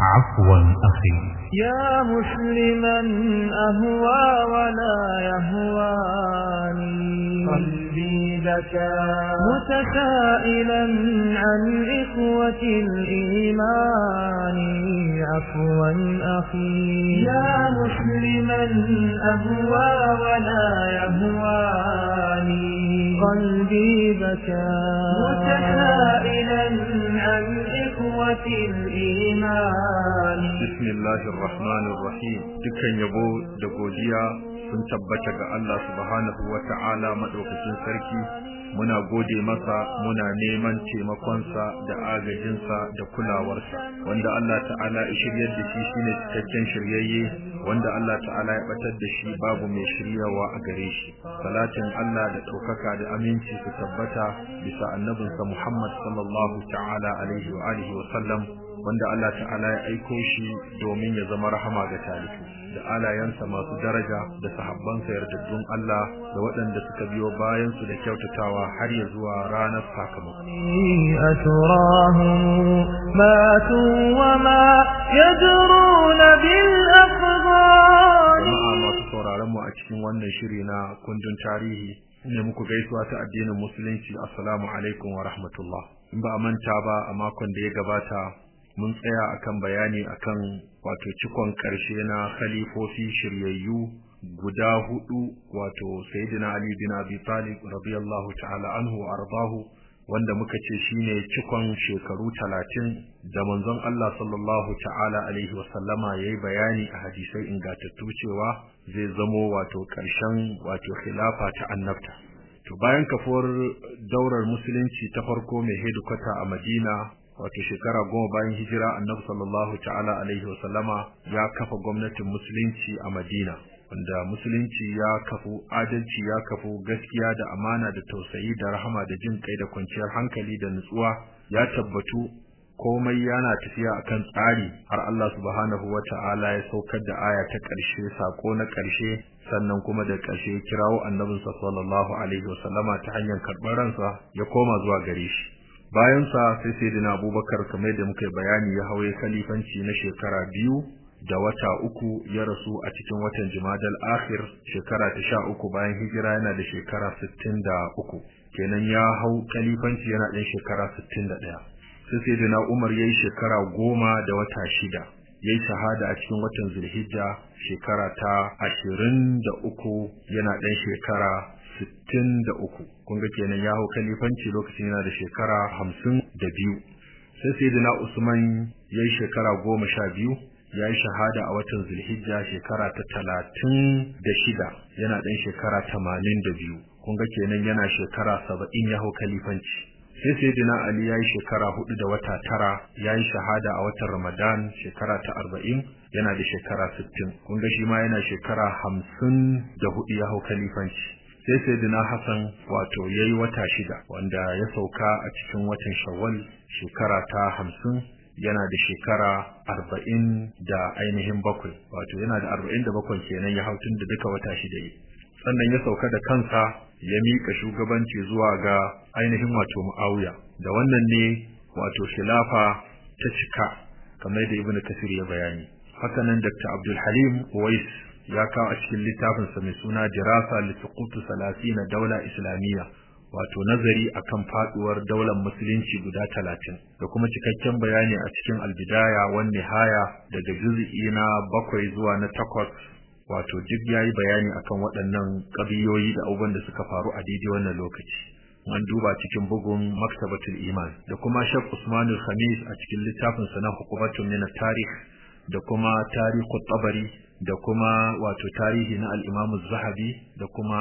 عفوا أخي. يا مسلما أهوى ولا يهواني. قلبي بكى متسائلا عن إخوة الإيمان. عفوا أخي. يا مسلما أهوى ولا يهواني. قلبي بكى. متسائلا عن إخوة الإيمان. بسم الله الرحمن الرحيم. تكن يبو دقوديا sun tabbata ga Allah subhanahu wata'ala madaukakin sarki. Muna gode masa muna neman taimakonsa da agajinsa da kulawarsa. Wanda Allah ta'ala ya shiryar da shi shine cikakken shiryayye. Wanda Allah ta'ala ya batar da shi babu mai shiryawa a gare shi. Salatin Allah da ɗaukaka da aminci su tabbata bisa annabinsa Muhammad sallallahu ta'ala alaihi wa alihi wa sallam. Wanda Allah ta'ala ya aiko shi domin ya zama rahama ga talibi da alayansa masu daraja da sahabbansa yardaddun Allah da waɗanda suka biyo bayansu da kyautatawa har ya zuwa ranar sakamako. masu sauraron mu a cikin wannan shiri na kundin tarihi ne muku gaisuwa ta addinin musulunci. Assalamu alaikum wa rahmatullah. In ba a manta ba a makon da ya gabata mun tsaya akan bayani akan wato cikon ƙarshe na khalifofi shiryayyu guda huɗu wato sayyidina ali bin abi talib radiyallahu ta'ala anhu wa ardahu wanda muka ce shine cikon shekaru talatin da manzon Allah sallallahu ta'ala alaihi wa sallama yayi bayani a hadisai ingantattu cewa zai zamo wato ƙarshen wato khilafa ta annabta. To bayan kafuwar daular musulunci ta farko mai hedikwata a Madina wato shekara goma bayan hijira annabi sallallahu ta'ala alaihi wasallama ya kafa gwamnatin musulunci a Madina wanda musulunci ya kafu adalci ya kafu gaskiya da amana da tausayi da rahama da jin kai da kwanciyar hankali da nutsuwa ya tabbatu. Komai yana tafiya akan tsari har Allah subhanahu wata'ala ya saukar da aya ta ƙarshe sako na ƙarshe sannan kuma da ƙarshe kirawo annabinsa sallallahu alaihi wasallama ta hanyar karɓar ransa ya koma zuwa gare shi. Bayan sa sai sayyidina Abubakar kamar da muka bayani ya hawaye khalifanci na shekara biyu da wata uku ya rasu a cikin watan Jumadal Akhir shekara ta sha uku bayan hijira yana da shekara sittin da uku. Kenan ya hau khalifanci yana ɗan shekara sittin da ɗaya. Sai sayyidina Umar yayi shekara goma da wata shida. Yayi shahada a cikin watan Zulhijja shekara ta ashirin da uku yana ɗan shekara sittin da uku. Kun ga kenan ya hau kalifanci lokacin yana da shekara hamsin da biyu. Sai sayyidina usman ya yi shekara goma sha biyu ya yi shahada a watan zulhijja shekara ta talatin da shida yana ɗan shekara tamanin da biyu. Kun ga kenan yana shekara saba'in ya hau kalifanci. Sai sayyidina ali ya yi shekara huɗu da wata tara ya yi shahada a watan ramadan shekara ta arba'in yana da shekara sittin. Kun ga shi ma yana shekara hamsin da huɗu ya hau kalifanci. Sai sayyidina Hassan wato yayi wata shida wanda ya sauka a cikin watan Shawwal shekara ta hamsin yana da shekara arba'in da ainihin bakwai. Wato yana da arba'in da bakwai kenan ya hautun da duka wata shida yi. Sannan ya sauka da kansa ya miƙa shugabanci zuwa ga ainihin wato Muawiya. Da wannan ne wato khilafa ta cika kamar da Ibn Kasir ya bayani. Hakanan Dr. Abdul Halim Uwais ya kawo a cikin littafinsa mai suna dirasa li suqutu salasina daula islamiyya wato nazari akan faduwar daular musulunci guda talatin da kuma cikakken bayani a cikin albidaya wan nihaya daga juz'i na bakwai zuwa na takwas wato duk yayi bayani akan waɗannan ƙabiyoyi da abubuwan da suka faru a daidai wannan lokaci. An duba cikin bugun maktabatul iman da kuma Sheikh Usman al-Khamis a cikin littafinsa na hukumatun min tarikh da kuma tarihu tabari da kuma wato tarihi na al-Imam zahabi da kuma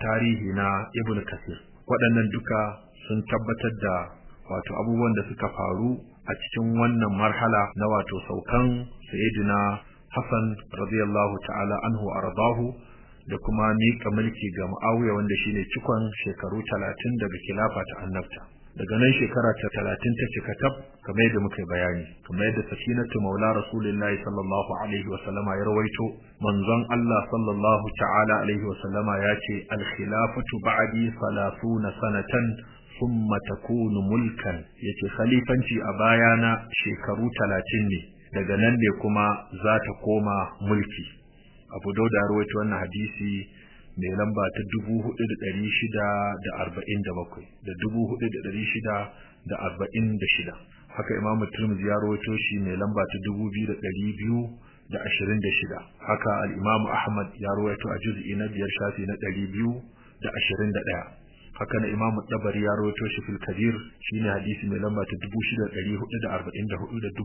tarihi na Ibn Kathir. Waɗannan duka sun tabbatar da wato abubuwan da suka faru a cikin wannan marhala na wato saukan Sayyidina Hassan radiyallahu ta'ala anhu ardahu da kuma miƙa mulki ga Muawiya wanda shine cikon shekaru 30 daga khilafa ta annabta. Daga nan shekara ta talatin ta cika tab kamar yadda muka bayani. Kamar yadda safinatu maula rasulullahi sallallahu alaihi wa sallama ya rawaito manzon Allah sallallahu ta'ala alaihi wa sallama ya ce al khilafatu ba'di 30 sanatan thumma takunu mulkan. Yace khalifanci a bayana shekaru talatin ne daga nan ne kuma za ta koma mulki. Abu dauda rawaito wannan hadisi mai lamba ta 4647 da 4646 haka imamu turmuzi ya rawaito shi mai lamba ta 2226 haka al'imamu ahmad ya rawaito a juz'i na biyar shafi na 221 haka na imamu dabari ya rawaito shi fil kabir shine hadisi mai lamba ta 6444 da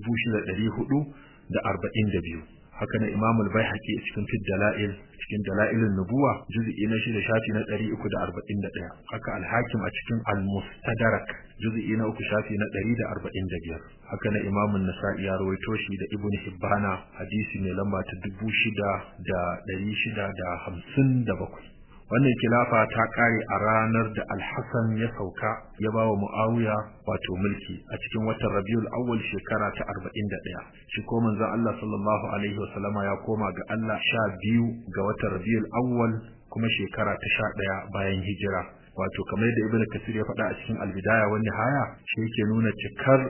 6442 haka na Imam al-Baihaqi cikin Fid Dalail cikin Dalailun Nubuwa juz'i na shida shafi na 341 haka al-Hakim a cikin Al-Mustadrak juz'i na uku shafi na 145 haka na Imam an-Nasa'i ya rawaito shi da Ibn Hibbana hadisi mai lamba ta 6657 wannan kilafa ta kare a ranar da Al-Hasan ya sauka ya ba wa Muawiya wato mulki a cikin watan Rabiul Awwal shekara ta 41 shi ko manzon Allah sallallahu alaihi wasallama ya koma ga Allah sha biyu ga watan Rabiul Awwal kuma shekara ta sha ɗaya bayan hijira. Wato kamar da Ibn Kasir ya faɗa a cikin Al-Bidaya wa Nihaya shi yake nuna cikar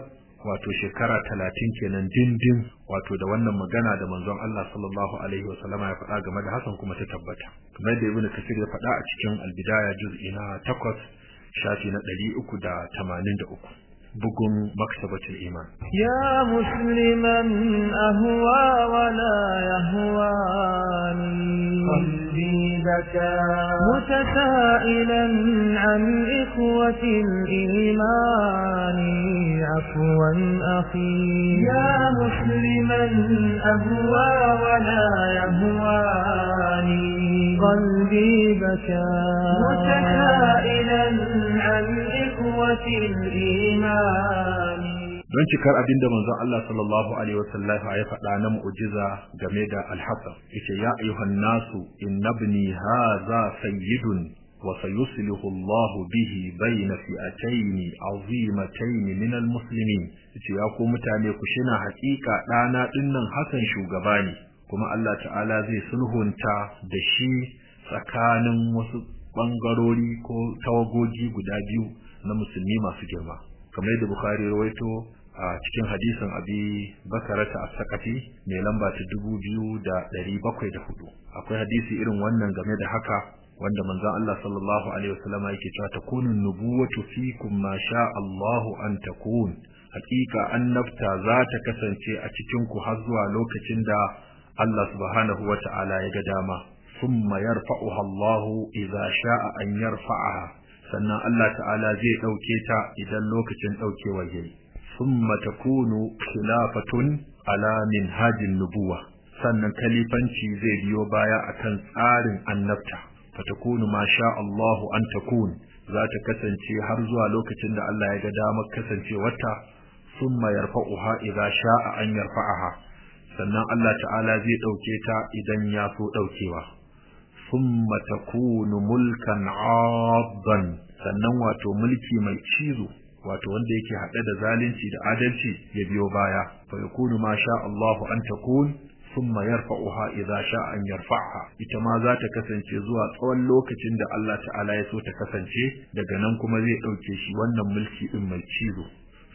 wato shekara talatin kenan dindin wato da wannan magana da manzon Allah sallallahu alaihi wa sallama ya faɗa game da Hassan kuma ta tabbata. Kamar da Ibn Kathir ya faɗa a cikin Al-Bidaya juz'i na 8 shafi na 383 bugun maktabatul iman يا مسلما أهوى ولا يهواني. قلبي بكى متسائلا عن إخوة الإيمان. عفوا أخي. يا مسلما أهوى ولا يهواني. قلبي بكى متسائلا عن إخوة الإيمان don cikar abin da manzon Allah sallallahu alaihi wasallam ya faɗa na mu'jiza game da al-Hasan yace ya ayyuhan nasu innabni hadha sayyidun wa sayuslihu Allah bihi bayna fi'atayn azimatayn min al-muslimin yace ya ku mutane ku shina haƙiƙa ɗana dinnan Hassan shugaba ne Kuma Allah ta'ala zai sulhunta da shi tsakanin wasu bangarori ko tawagogi guda biyu na musulmi masu girma. Kamar yadda Bukhari rawaito a cikin hadisin Abi Bakarata as-Saqafi mai lamba ta 2704 akwai hadisi irin wannan game da haka wanda manzon Allah sallallahu alaihi wasallam yake cewa takunu nubuwatu fikum ma sha Allahu an takun. Hakika annabta za ta kasance a cikin ku har zuwa lokacin da Allah subhanahu wata'ala ya ga dama. Thumma yarfa'uha Allahu idza sha'a an yarfa'aha. Sannan Allah ta'ala zai ɗauke ta idan lokacin ɗaukewar yayi. Summa takunu khilafatun ala minhajin nubuwa. Sannan kalifanci zai biyo baya akan tsarin annabta. Fatakunu ma sha Allahu an takun. Za ta kasance har zuwa lokacin da Allah ya ga damar kasancewarta. Summa yarfa'uha idza sha'a an yarfa'aha. Sannan Allah ta'ala zai ɗauke ta idan ya so ɗaukewa. Summa takunu mulkan 'addan sannan wato mulki mai cizo wato wanda yake haɗe da zalunci da adalci ya biyo baya. Fa yakunu ma sha Allah an takun thumma yarfa'uha idza sha'a an yarfa'ha ita ma za ta kasance zuwa tsawon lokacin da Allah ta'ala ya so ta kasance daga nan kuma zai ɗauke shi wannan mulki din mai cizo.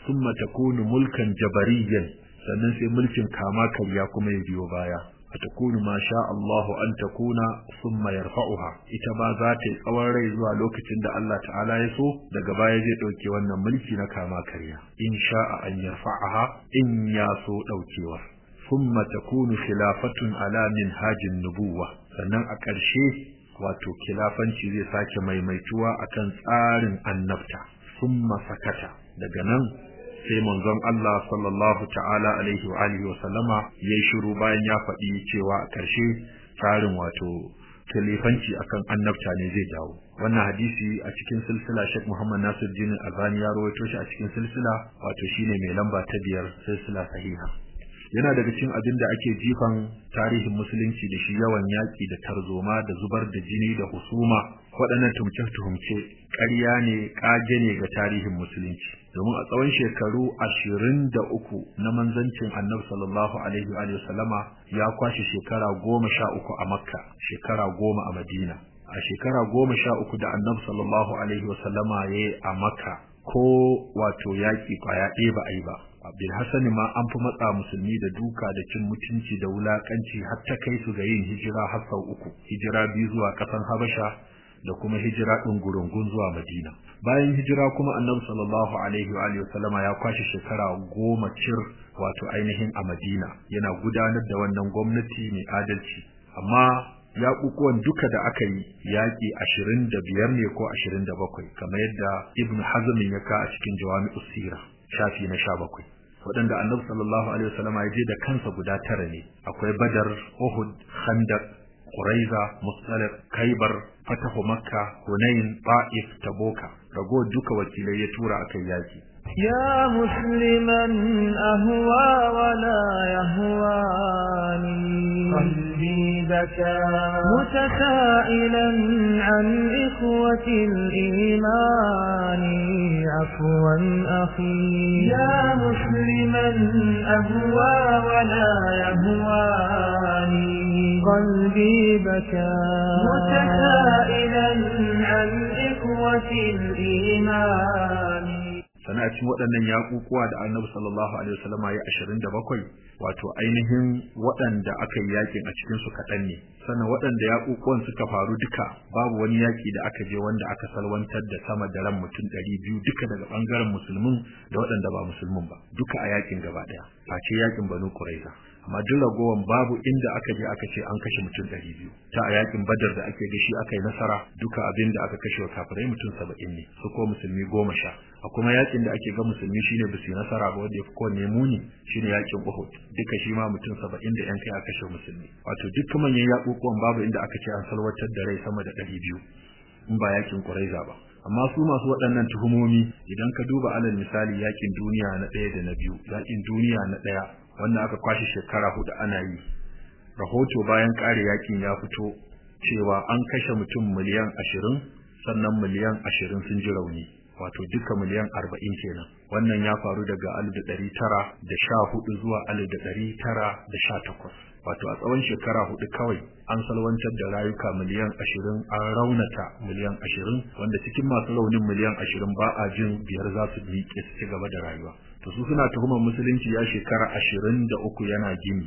Thumma takunu mulkan jabariyan sannan sai mulkin kama karya kuma ya biyo baya. Fatakunu ma sha Allahu an takuna thumma yarfa'uha. Ita ma za ta yi tsawon rai zuwa lokacin da Allah ta'ala ya so daga baya zai ɗauke wannan mulki na kama karya. In sha'a an yarfa'aha in ya so daukewa thumma takunu khilafatun ala minhajin nubuwa. Sannan a ƙarshe wato khilafanci zai sake maimaituwa akan tsarin annabta. Thumma sakata. Daga nan sai manzon Allah sallallahu ta'ala alaihi wa alihi wa sallama yayi shiru bayan ya faɗi cewa a ƙarshe tsarin wato khalifanci akan annabta ne zai dawo. Wannan hadisi a cikin silsila Sheikh Muhammad Nasiruddin Albani ya rawaito shi a cikin silsila wato shine mai lamba ta biyar silsila sahiha. Yana daga cikin abin da ake jifan tarihin musulunci da shi yawan yaƙi da tarzoma da zubar da jini da husuma waɗannan tumce-tumce ƙarya ne ƙage ne ga tarihin musulunci. Domin a tsawon shekaru ashirin da uku na manzancin annabi sallallahu alaihi wa sallama ya kwashe shekara goma sha uku a makka shekara goma a madina. A shekara goma sha uku da annabi sallallahu alaihi wa sallama ya yi a makka ko wato yaƙi ƙwaya ɗaya ba a yi ba. Bil hasani ma an fi matsa musulmi da duka da cin mutunci da wulakanci har ta kai su ga yin hijira har sau uku. Hijira biyu zuwa ƙasan habasha da kuma hijira ɗin gurungun zuwa madina. Bayan hijira kuma annabi sallallahu alaihi wa alihi wasallama ya kwashe shekara goma cir wato ainihin a madina. Yana gudanar da wannan gwamnati mai adalci. Amma yaƙuƙuwan duka da aka yi yaƙi ashirin da biyar ne ko ashirin da bakwai kamar yadda ibn hazmin ya ka a cikin jawami usira shafi na sha bakwai. Waɗanda annabi sallallahu alaihi wasallam ya je da kansa guda tara ne. Akwai badar uhud khandaq quraiza mustalif khaybar fatahu makka hunain ta'if taboka. Rago duka wakilai ya tura akan يا مسلما أهوى ولا يهواني قلبي بكى متسائلا عن إخوة الإيمان عفوا أخي يا مسلما أهوى ولا يهواني قلبي بكى متسائلا الإيمان sana a cikin waɗannan yaƙuƙuwa da annabi sallallahu alaihi wasallam ya ashirin da bakwai wato ainihin waɗanda aka yi yaƙin a cikin su kaɗan ne sannan waɗanda yaƙuƙuwan suka faru duka babu wani yaƙi da aka je wanda aka salwantar da sama da ran mutum ɗari biyu duka daga ɓangaren musulmin da waɗanda ba musulmin ba duka a yaƙin gaba ɗaya face yaƙin banu ƙuraiza amma duk ragowan babu inda aka je aka ce an kashe mutum ɗari biyu. Ta a yaƙin badar da ake gashi aka yi nasara duka abin da aka kashe wa kafirai mutum saba'in ne su ko musulmi goma sha. A kuma yaƙin da ake ga musulmi shine ba su nasara ba wanda ya fi kowanne muni shine yaƙin uhud. Duka shi ma mutum saba'in da yan kai aka kashe musulmi. Wato duk manyan yakukuwan babu inda aka ce an salwatar da rai sama da ɗari biyu in ba yaƙin ƙuraiza ba. Amma su masu waɗannan tuhumomi idan ka duba alal misali yaƙin duniya na ɗaya da na biyu yaƙin duniya na ɗaya wanda aka kwashe shekara huɗu ana yi. Rahoto bayan ƙare yaƙin ya fito cewa an kashe mutum miliyan ashirin sannan miliyan ashirin sun ji rauni wato duka miliyan arba'in kenan. Wannan ya faru daga alif da ɗari tara da sha huɗu zuwa alif da ɗari tara da sha takwas. Wato a tsawon shekara huɗu kawai an salwantar da rayuka miliyan ashirin an raunata miliyan ashirin wanda cikin masu raunin miliyan ashirin ba a jin biyar za su miƙe su ci gaba da rayuwa. To su suna tuhumar musulunci ya shekara ashirin da uku yana gini.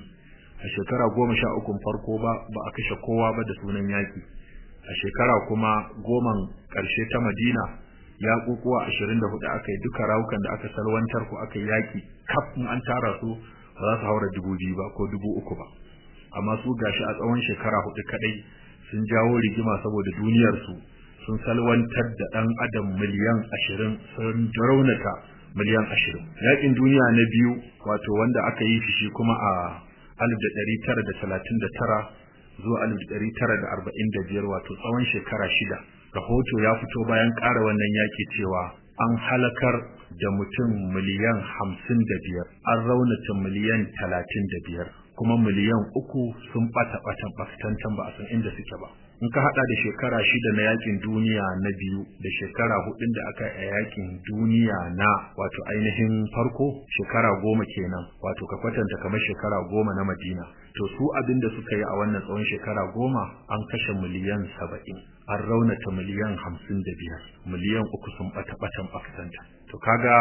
A shekara goma sha ukun farko ba ba a kashe kowa ba da sunan yaƙi. A shekara kuma goman ƙarshe ta madina ya kukuwa ashirin da huɗu aka yi duka rawukan da aka salwantar ko aka yaƙi kaf in an tara su ba za su haura dubu biyu ba ko dubu uku ba. Amma su gashi a tsawon shekara huɗu kadai sun jawo rigima saboda duniyarsu sun salwantar da ɗan adam miliyan ashirin sun raunata miliyan ashirin. Yaƙin duniya na biyu wato wanda aka yi shi kuma a alif da ɗari tara da talatin da tara zuwa alif da ɗari tara da arba'in da biyar wato tsawon shekara shida. Rahoto ya fito bayan ƙara wannan yaƙi cewa an halakar da mutum miliyan hamsin da biyar an raunata miliyan talatin da biyar. Kuma miliyan uku sun ɓata ɓatan ɓatantan ba a san inda suke ba. In ka hada da shekara shida na yaƙin duniya na biyu da shekara hudun da aka yi yaƙin duniya na wato ainihin farko shekara goma kenan wato ka kwatanta kamar shekara goma na madina. To su abin da suka yi a wannan tsawon shekara goma an kashe miliyan saba'in an raunata miliyan hamsin da biyar miliyan uku sun bata batan bakatanta to kaga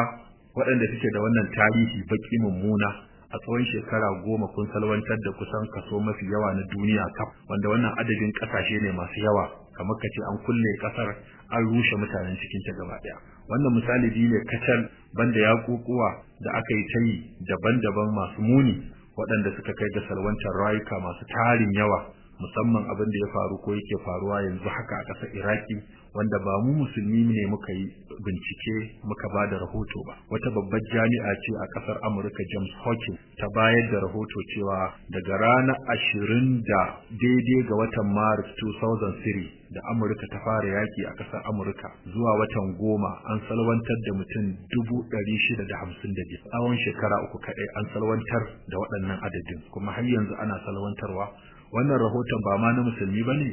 waɗanda suke da wannan tarihi baki mummuna a tsawon shekara goma kun salwantar da kusan kaso mafi yawa na duniya kaf wanda wannan adadin ƙasashe ne masu yawa kamar ka ce an kulle ƙasar an rushe mutanen cikin ta gaba ɗaya wannan misali biyu ne kacal banda ya kukuwa da aka yi ta yi daban-daban masu muni waɗanda suka kai ga salwantar rayuka masu tarin yawa musamman abin da ya faru ko yake faruwa yanzu haka a ƙasar Iraki wanda ba mu musulmi ne muka yi bincike muka ba da rahoto ba. Wata babbar jami'a ce a ƙasar Amurka James Hawkins ta bayar da rahoto cewa daga ranar ashirin da daidai ga watan Maris 2003 da Amurka ta fara yaki a ƙasar Amurka zuwa watan goma an salwantar da mutum dubu ɗari shida da hamsin da biyar tsawon shekara uku kaɗai an salwantar da waɗannan adadin kuma har yanzu ana salwantarwa. Wannan rahoton ba ma na musulmi ba ne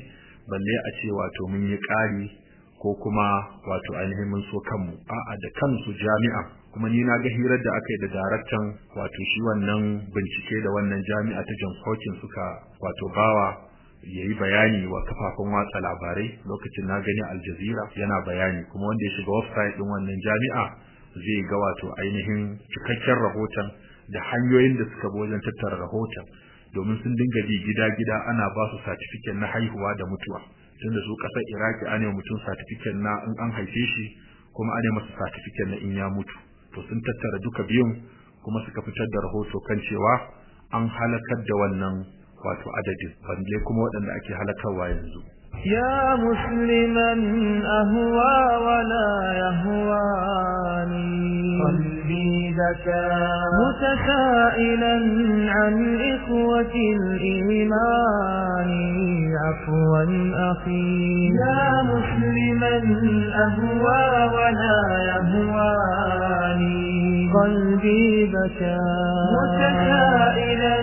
balle a ce wato mun yi ƙari ko kuma wato ainihin mun so kanmu. A'a da kansu jami'a. Kuma ni na ga hirar da aka yi da daraktan wato shi wannan bincike da wannan jami'a ta Johns Hopkins suka wato bawa yayi bayani wa kafafen watsa labarai. Lokacin na gani Al Jazeera yana bayani. Kuma wanda ya shiga website din wannan jami'a zai ga wato ainihin cikakken rahoton da hanyoyin da suka bi wajen tattara rahoton. Domin sun dinga bi gida-gida ana ba su satifiken na haihuwa da mutuwa. tunda su ƙasar iraki an yi mutum satifiken na in an haife shi kuma an yi masa satifiken na in ya mutu to sun tattara duka biyun kuma suka fitar da rahoto kan cewa an halakar da wannan wato adadin balle kuma waɗanda ake halakarwa yanzu يا مسلما أهوى ولا يهواني قلبي بكى متسائلا عن إخوة الإيمان عفوا أخي يا مسلما أهوى ولا يهواني قلبي بكى متسائلا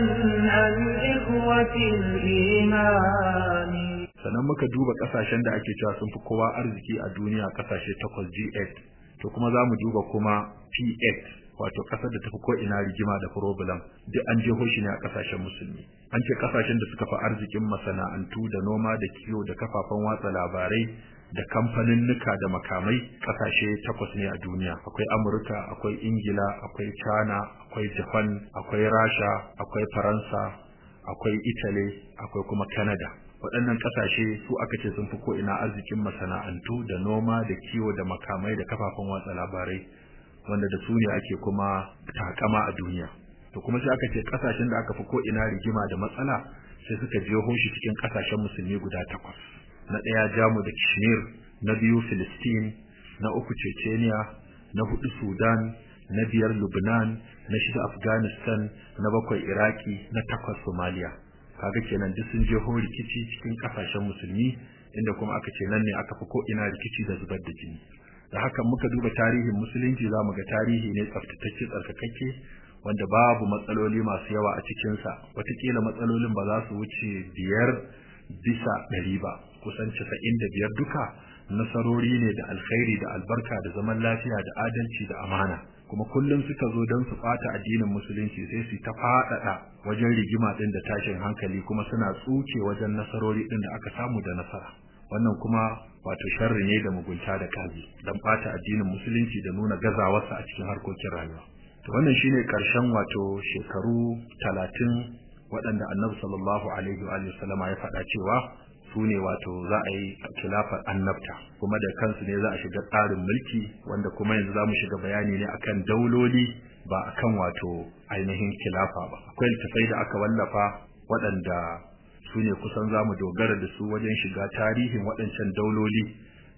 عن إخوة الإيمان sannan muka duba kasashen da ake cewa sun fi kowa arziki a duniya kasashe takwas G8 to kuma za mu duba kuma P8 wato ƙasar da tafi ko ina rigima da problem duk an jeho shi ne a ƙasashen musulmi. An ce ƙasashen da suka fi arzikin masana'antu da noma da kiwo da kafafen watsa labarai da kamfanin nuka da makamai ƙasashe takwas ne a duniya. Akwai amurka akwai ingila akwai china akwai japan akwai rasha akwai faransa akwai italy akwai kuma canada. Waɗannan ƙasashe su aka ce sun fi ko'ina arzikin masana'antu da noma da kiwo da makamai da kafafen watsa labarai. Wanda da su ne ake kuma takama a duniya. To kuma sai aka ce ƙasashen da aka fi ko'ina rigima da matsala sai suka je shi cikin ƙasashen musulmi guda takwas. Na ɗaya jamu da kishmir na biyu filistin na uku chechenia na huɗu sudan na biyar lubnan na shida afghanistan na bakwai iraki na takwas somalia. Kaga kenan duk sun je rikici cikin ƙasashen musulmi inda kuma aka ce nan ne aka fi ko ina rikici da zubar da jini. Da haka muka duba tarihin musulunci za mu ga tarihi ne tsaftatacce tsarkakakke wanda babu matsaloli masu yawa a cikinsa. Watakila matsalolin ba za su wuce biyar bisa ɗari ba kusan casa'in da biyar duka. Nasarori ne da alkhairi da albarka da zaman lafiya da adalci da amana. Kuma kullum suka zo don su ɓata addinin musulunci sai su ta faɗaɗa wajen rigima ɗin da tashin hankali kuma suna tsuke wajen nasarori ɗin da aka samu da nasara. Wannan kuma wato sharri ne da mugunta da kazi don ɓata addinin musulunci da nuna gazawarsa a cikin harkokin rayuwa. To wannan shine ƙarshen wato shekaru talatin waɗanda annabi sallallahu alaihi wa sallama ya faɗa cewa su ne wato za a yi khilafar annabta kuma da kansu ne za a shiga tsarin mulki wanda kuma yanzu za mu shiga bayani ne akan dauloli ba akan wato ainihin khilafa ba. Akwai littafai da aka wallafa waɗanda su ne kusan za mu dogara da su wajen shiga tarihin waɗancan dauloli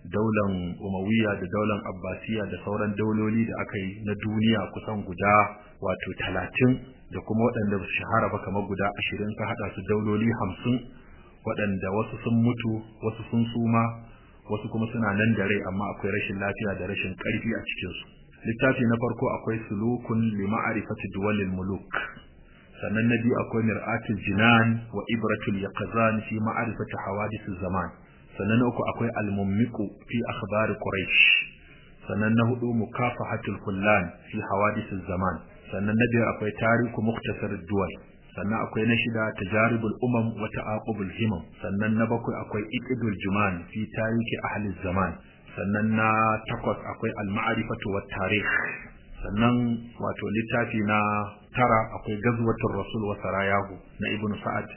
daular umawiya da daular abbasiya da sauran dauloli da aka yi na duniya kusan guda wato talatin da kuma waɗanda su shahara ba kamar guda ashirin ka haɗa su dauloli hamsin waɗanda wasu sun mutu wasu sun suma wasu kuma suna nan da rai amma akwai rashin lafiya da rashin ƙarfi a cikinsu. Littafi na farko akwai sulukun li ma'rifati duwalil muluk. Sannan na biyu akwai mir'atul jinan wa ibratul yaqzan fi ma'rifati hawadith zaman. Sannan na uku akwai al-mummiqu fi akhbar quraish sannan na huɗu mukafahatul kullan fi hawadith zaman. Sannan na biyar akwai tarihu muktasar duwal sannan akwai na shida tajaribul umam wa ta'aqubul himam. Sannan na bakwai akwai iqdul juman fi tarihi ahli zaman. Sannan na takwas akwai al-ma'rifatu wat tarikh. Sannan wato littafi na tara akwai gazwatul rasul wa sarayahu na ibn sa'ad.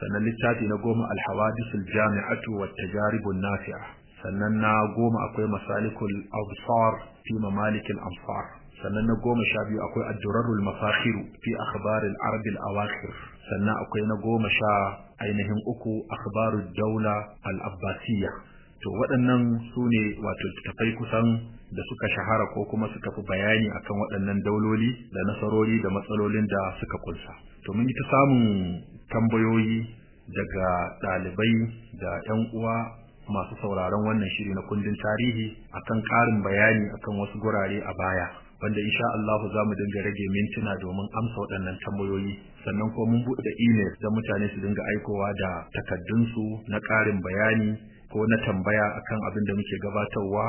Sannan littafi na goma al-hawadisul jami'atu wat tajaribun nafi'a. Sannan na goma akwai masalikul absar fi mamalikil amsar sannan na goma sha biyu akwai addurarul mafakhiru fi akhbaril arabil awakhir. Sannan akwai na goma sha ainihin uku akhbarud daula al abbasiyya to waɗannan su ne wato tafai kusan da suka shahara ko kuma suka fi bayani akan waɗannan dauloli da nasarori da matsalolin da suka kunsa. To mun yi ta samun tambayoyi daga ɗalibai da 'yan uwa masu sauraron wannan shiri na kundin tarihi akan ƙarin bayani akan wasu gurare a baya wanda insha Allah za mu dinga rage mintuna domin amsa waɗannan tambayoyi. Sannan ko mun buɗe email don mutane su dinga aikowa da takaddunsu na ƙarin bayani ko na tambaya akan abin da muke gabatarwa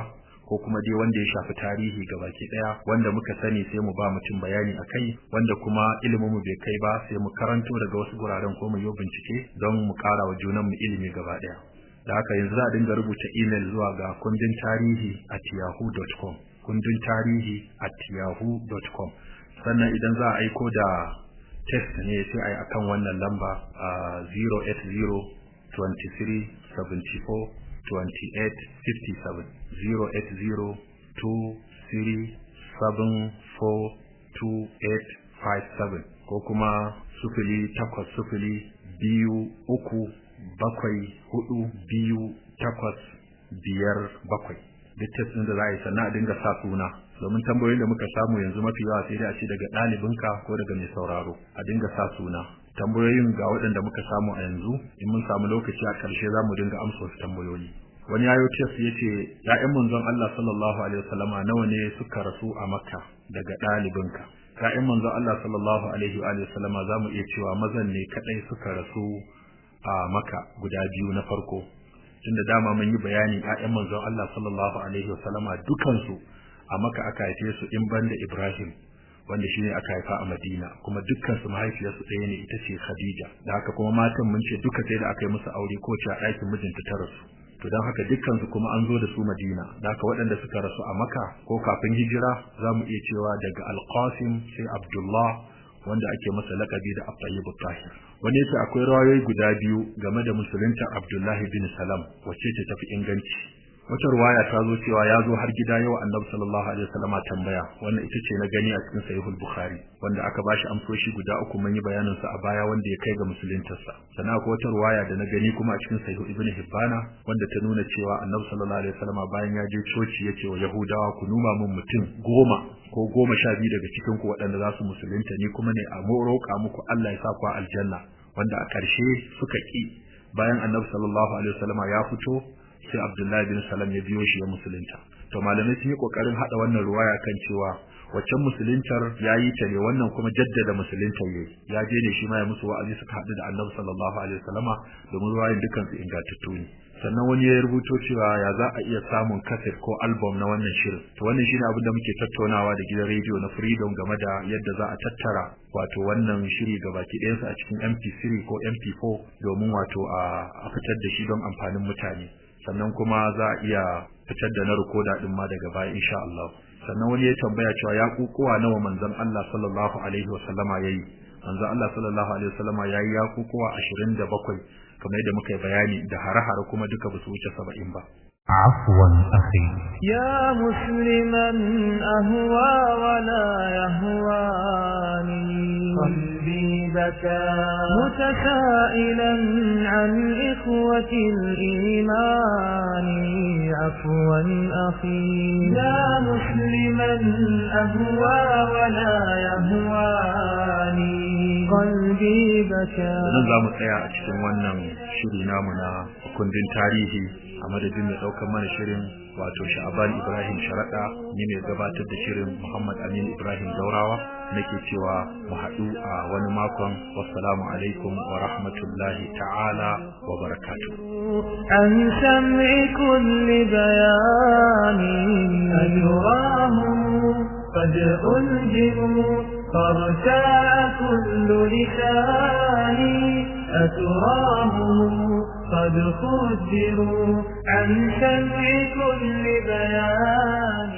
ko kuma dai wanda ya shafi tarihi gabaki ɗaya wanda muka sani sai mu ba mutum bayani akai wanda kuma ilimin mu bai kai ba sai mu karanto daga wasu guraren ko mu yi bincike don mu ƙara wa junanmu ilimi gaba ɗaya da haka yanzu za a dinga rubuta email zuwa ga kundin tarihi at yahoo.com kundin tarihi at yahoo.com sannan idan za a aiko da text ne sai a yi akan wannan lamba a 080 23 74 28 57 080 23 74 2857 ko kuma sufili takwas sufili biyu uku bakwai huɗu biyu takwas biyar bakwai. Duk test da za a yi sannan a dinga sa suna. Domin tambayoyin da muka samu yanzu mafi yawa sai dai a ce daga ɗalibinka ko daga mai sauraro. A dinga sa suna. Tambayoyin ga waɗanda muka samu a yanzu. In mun samu lokaci a ƙarshe za mu dinga amsa wasu tambayoyi. Wani yayo test ya ce ya'yan manzon Allah sallallahu alaihi wasallama nawa ne suka rasu a makka daga ɗalibinka? Ya'yan manzon Allah sallallahu alaihi wa sallama za mu iya cewa mazan ne kaɗai suka rasu a makka guda biyu na farko. Tunda dama mun yi bayani ƴaƴan manzon Allah sallallahu alaihi wasallama dukansu a maka aka haife su in banda Ibrahim. Wanda shine aka haifa a Madina kuma dukkan su mahaifiyarsu ɗaya ne ita ce Khadija. Da haka kuma matan mun ce duka sai da aka yi musu aure ko ce a ɗakin mijinta ta rasu. To don haka dukkan su kuma an zo da su Madina. Da haka waɗanda suka rasu a Makka ko kafin hijira za mu iya cewa daga Al-Qasim sai Abdullah wanda ake masa lakabi da At-Tayyib tahir. Wani ya ce akwai rawayoyi guda biyu game da musulunta Abdullahi bin Salam wacce ce tafi inganci. Wata ruwaya ta zo cewa ya zo har gida yau annabi sallallahu alaihi wasallam tambaya. Wannan ita ce na gani a cikin sahihul bukhari wanda aka bashi amsoshi guda uku mun yi bayanin sa a baya wanda ya kai ga musuluntarsa. Sannan akwai wata ruwaya da na gani kuma a cikin sahih ibnu hibbana wanda ta nuna cewa annabi sallallahu alaihi wasallam bayan ya je coci ya ce wa yahudawa ku numa mun mutum goma ko goma sha biyu daga cikin ku waɗanda za su musulunta ni kuma ne a roƙa muku Allah ya sa ku aljanna. Wanda a ƙarshe suka ki bayan annabi sallallahu alaihi wasallam ya fito sai Abdullahi bin Salam ya biyo shi ya musulunta. To malamai sun yi ƙoƙarin hada wannan ruwaya kan cewa waccan musuluntar yayi ta ne wannan kuma jaddada musuluntar yayi ya je ne shi ma ya musu wa'azi suka hadu da Annabi sallallahu alaihi wasallama domin ruwayan dukan su ingantattu ne. Sannan wani ya rubuto cewa ya za a iya samun kaset ko album na wannan shirin. To wannan shine abin da muke tattaunawa da gidan rediyo na Freedom game da yadda za a tattara wato wannan shiri gabaki ɗayansa a cikin MP3 ko MP4 domin wato a fitar da shi don amfanin mutane. Sannan kuma za a iya fitar da na rikoda din ma daga baya insha Allah. Sannan wani ya tambaya cewa ya kukuwa nawa manzon Allah sallallahu alaihi wasallama yayi manzon Allah sallallahu alaihi wasallama yayi ya kukuwa 27 kamar yadda muka yi bayani da hare-hare kuma duka ba su wuce 70 ba. عفوا أخي. يا مسلما أهوى ولا يهواني. قلبي بكى. متسائلا عن إخوة الإيمان. عفوا أخي. يا مسلما أهوى ولا يهواني. قلبي بكى. nan za mu tsaya a cikin a madadin mai ɗaukar mana shirin wato sha'aban ibrahim sharaɗa ni mai gabatar da shirin muhammad amin ibrahim daurawa nake cewa mu haɗu a wani makon wassalamu alaikum wa rahmatullahi ta'ala wa barakatuh عن سمع كل بيان أتراهم قد ألجموا فارتاع كل لساني أتراهم قد خدروا عن سمع كل بيان.